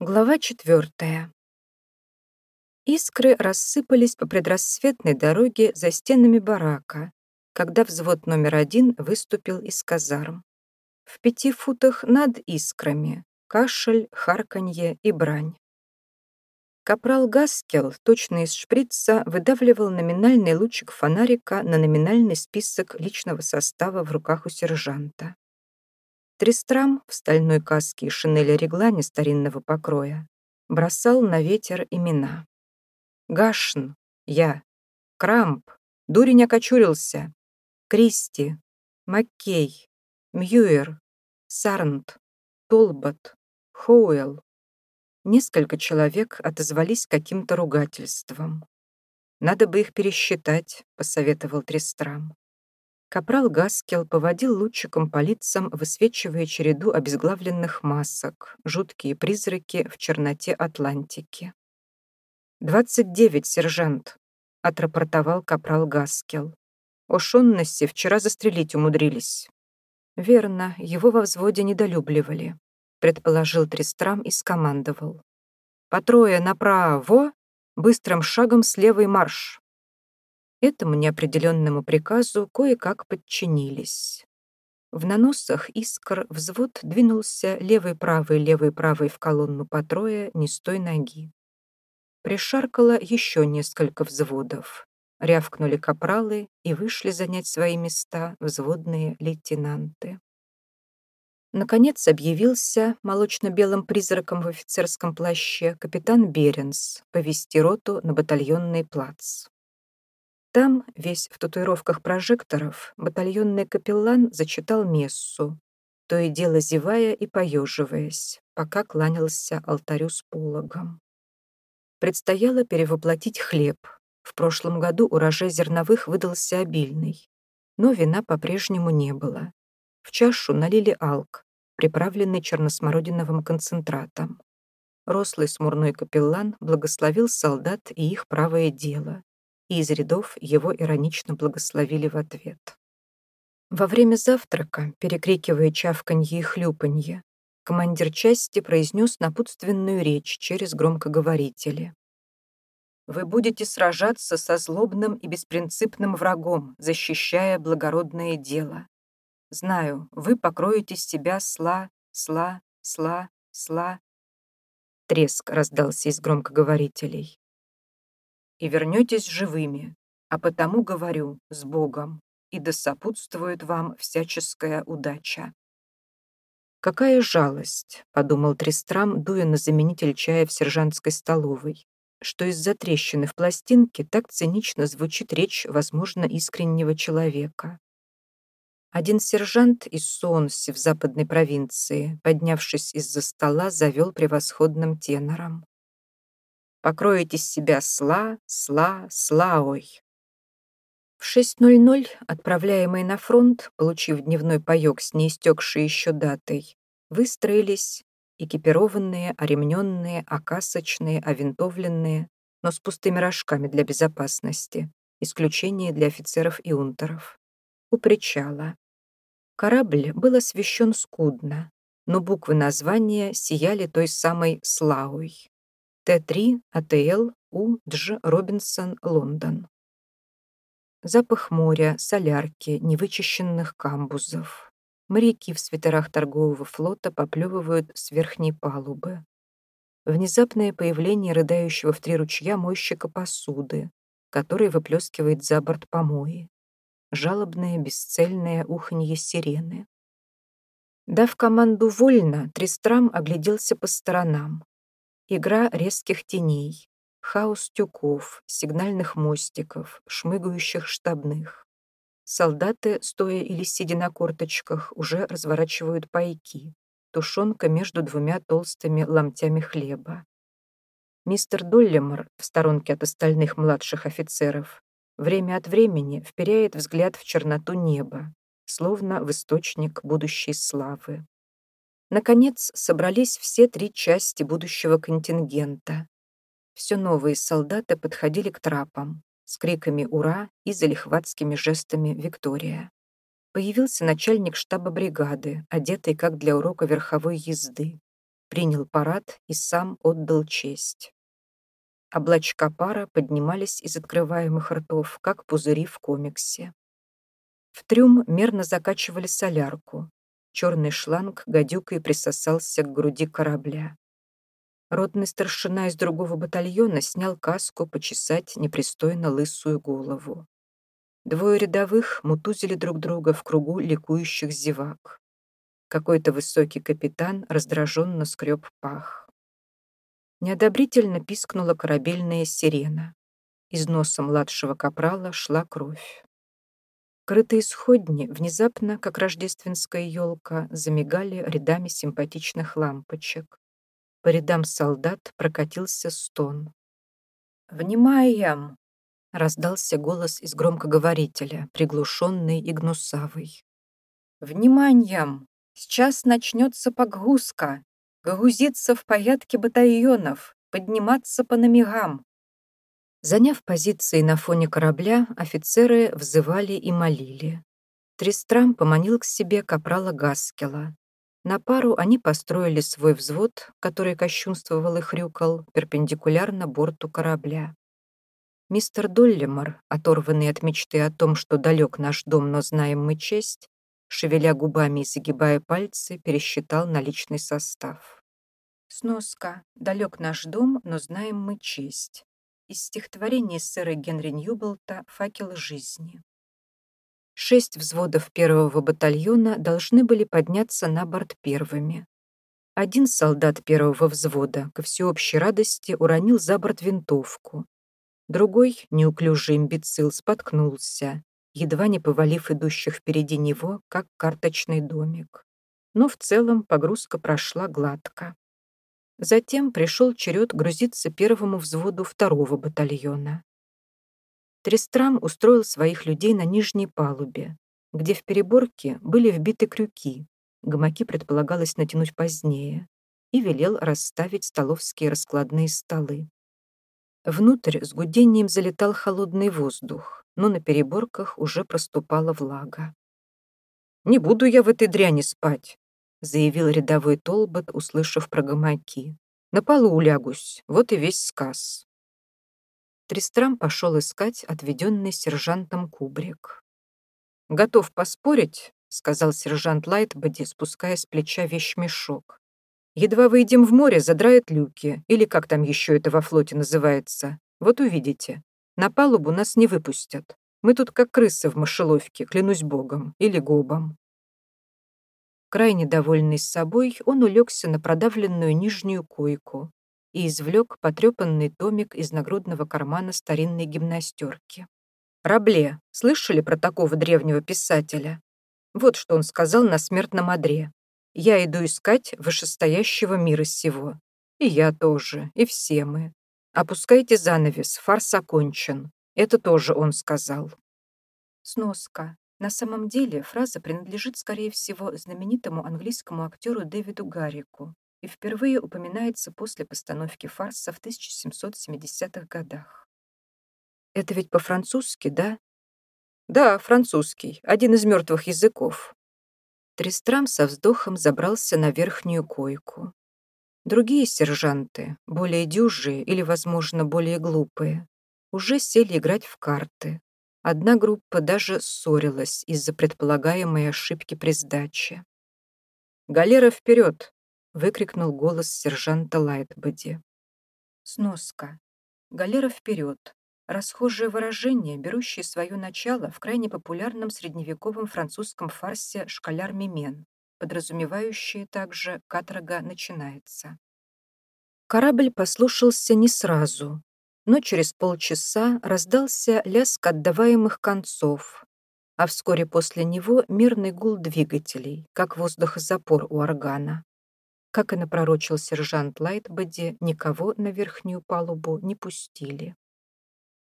Глава четвертая. Искры рассыпались по предрассветной дороге за стенами барака, когда взвод номер один выступил из казарм. В пяти футах над искрами кашель, харканье и брань. Капрал Гаскел, точно из шприца, выдавливал номинальный лучик фонарика на номинальный список личного состава в руках у сержанта. Тристрам в стальной каске и шинели реглане старинного покроя бросал на ветер имена. Гашн, я, Крамп, дурень окочурился, Кристи, Маккей, Мьюер, Сарнт, Толбот, Хоуэлл. Несколько человек отозвались каким-то ругательством. «Надо бы их пересчитать», — посоветовал Тристрам. Капрал Гаскел поводил лучиком по лицам, высвечивая череду обезглавленных масок, жуткие призраки в черноте Атлантики. «Двадцать девять, сержант», — отрапортовал капрал Гаскел. «О Шоннессе вчера застрелить умудрились». «Верно, его во взводе недолюбливали», — предположил Тристрам и скомандовал. «По трое направо, быстрым шагом с левой марш». Этому неопределенному приказу кое-как подчинились. В наносах искр взвод двинулся левой-правой, левой-правой в колонну по трое, не с той ноги. Пришаркало еще несколько взводов. Рявкнули капралы и вышли занять свои места взводные лейтенанты. Наконец объявился молочно-белым призраком в офицерском плаще капитан Беренс повести роту на батальонный плац. Там, весь в татуировках прожекторов, батальонный капеллан зачитал мессу, то и дело зевая и поеживаясь, пока кланялся алтарю с пологом. Предстояло перевоплотить хлеб. В прошлом году урожай зерновых выдался обильный, но вина по-прежнему не было. В чашу налили алк, приправленный черносмородиновым концентратом. Рослый смурной капеллан благословил солдат и их правое дело, и из рядов его иронично благословили в ответ. Во время завтрака, перекрикивая чавканье и хлюпанье, командир части произнес напутственную речь через громкоговорители. «Вы будете сражаться со злобным и беспринципным врагом, защищая благородное дело. Знаю, вы покроете себя сла, сла, сла, сла». Треск раздался из громкоговорителей и вернетесь живыми, а потому говорю с Богом, и да сопутствует вам всяческая удача». «Какая жалость», — подумал Тристрам, дуя на заменитель чая в сержантской столовой, что из-за трещины в пластинке так цинично звучит речь, возможно, искреннего человека. Один сержант из Сонси в западной провинции, поднявшись из-за стола, завел превосходным тенором покроет из себя сла, сла, слаой. В 6.00, отправляемые на фронт, получив дневной паёк с неистекшей еще датой, выстроились экипированные, оремненные, окасочные, овинтовленные, но с пустыми рожками для безопасности, исключение для офицеров и унтеров. У причала. Корабль был освещен скудно, но буквы названия сияли той самой славой. Т3, АТЛ, У, Дж, Робинсон, Лондон. Запах моря, солярки, невычищенных камбузов. Моряки в свитерах торгового флота поплевывают с верхней палубы. Внезапное появление рыдающего в три ручья мойщика посуды, который выплескивает за борт помои. Жалобное бесцельное уханье сирены. Дав команду «Вольно», Тристрам огляделся по сторонам. Игра резких теней, хаос тюков, сигнальных мостиков, шмыгающих штабных. Солдаты, стоя или сидя на корточках, уже разворачивают пайки. Тушенка между двумя толстыми ломтями хлеба. Мистер Доллимор, в сторонке от остальных младших офицеров, время от времени вперяет взгляд в черноту неба, словно в источник будущей славы. Наконец, собрались все три части будущего контингента. Все новые солдаты подходили к трапам с криками «Ура!» и залихватскими жестами «Виктория!». Появился начальник штаба бригады, одетый как для урока верховой езды. принял парад и сам отдал честь. Облачка пара поднимались из открываемых ртов, как пузыри в комиксе. В трюм мерно закачивали солярку. Черный шланг гадюкой присосался к груди корабля. Ротный старшина из другого батальона снял каску почесать непристойно лысую голову. Двое рядовых мутузили друг друга в кругу ликующих зевак. Какой-то высокий капитан раздраженно скреб пах. Неодобрительно пискнула корабельная сирена. Из носа младшего капрала шла кровь. Крытые сходни внезапно, как рождественская елка, замигали рядами симпатичных лампочек. По рядам солдат прокатился стон. «Внимаем!» — раздался голос из громкоговорителя, приглушенный и гнусавый. «Вниманием! Сейчас начнется погрузка! Грузиться в порядке батальонов, подниматься по намигам!» Заняв позиции на фоне корабля, офицеры взывали и молили. Тристрам поманил к себе капрала Гаскела. На пару они построили свой взвод, который кощунствовал и хрюкал, перпендикулярно борту корабля. Мистер Доллимор, оторванный от мечты о том, что далек наш дом, но знаем мы честь, шевеля губами и загибая пальцы, пересчитал наличный состав. Сноска. «Далек наш дом, но знаем мы честь». Из стихотворения сэра Генри Ньюболта «Факел жизни». Шесть взводов первого батальона должны были подняться на борт первыми. Один солдат первого взвода, ко всеобщей радости, уронил за борт винтовку, Другой, неуклюжий имбецил, споткнулся, едва не повалив идущих впереди него, как карточный домик. Но в целом погрузка прошла гладко. Затем пришел черед грузиться первому взводу второго батальона. Трестрам устроил своих людей на нижней палубе, где в переборке были вбиты крюки, гамаки предполагалось натянуть позднее, и велел расставить столовские раскладные столы. Внутрь с гудением залетал холодный воздух, но на переборках уже проступала влага. «Не буду я в этой дряни спать», — заявил рядовой Толбот, услышав про гамаки. «На полу улягусь, вот и весь сказ». Тристрам пошел искать отведенный сержантом кубрик. «Готов поспорить», — сказал сержант Лайтбоди, спуская с плеча вещмешок, Едва выйдем в море, задрает люки, или как там еще это во флоте называется. Вот увидите. На палубу нас не выпустят. Мы тут как крысы в мышеловке, клянусь богом, или гобом. Крайне довольный собой, он улегся на продавленную нижнюю койку и извлек потрепанный томик из нагрудного кармана старинной гимнастерки. «Рабле, слышали про такого древнего писателя? Вот что он сказал на смертном одре. Я иду искать вышестоящего мира сего. И я тоже, и все мы. Опускайте занавес, фарс окончен. Это тоже он сказал. Сноска. На самом деле фраза принадлежит, скорее всего, знаменитому английскому актеру Дэвиду Гаррику и впервые упоминается после постановки фарса в 1770-х годах. Это ведь по-французски, да? Да, французский, один из мертвых языков. Трестрам со вздохом забрался на верхнюю койку. Другие сержанты, более дюжие или, возможно, более глупые, уже сели играть в карты. Одна группа даже ссорилась из-за предполагаемой ошибки при сдаче. «Галера вперед!» — выкрикнул голос сержанта Лайтбоди. Сноска. «Галера вперед!» Расхожее выражение, берущее свое начало в крайне популярном средневековом французском фарсе «Школяр Мимен», подразумевающее также «каторга начинается». Корабль послушался не сразу, но через полчаса раздался лязг отдаваемых концов, а вскоре после него мирный гул двигателей, как воздухозапор у органа. Как и напророчил сержант Лайтбоди, никого на верхнюю палубу не пустили.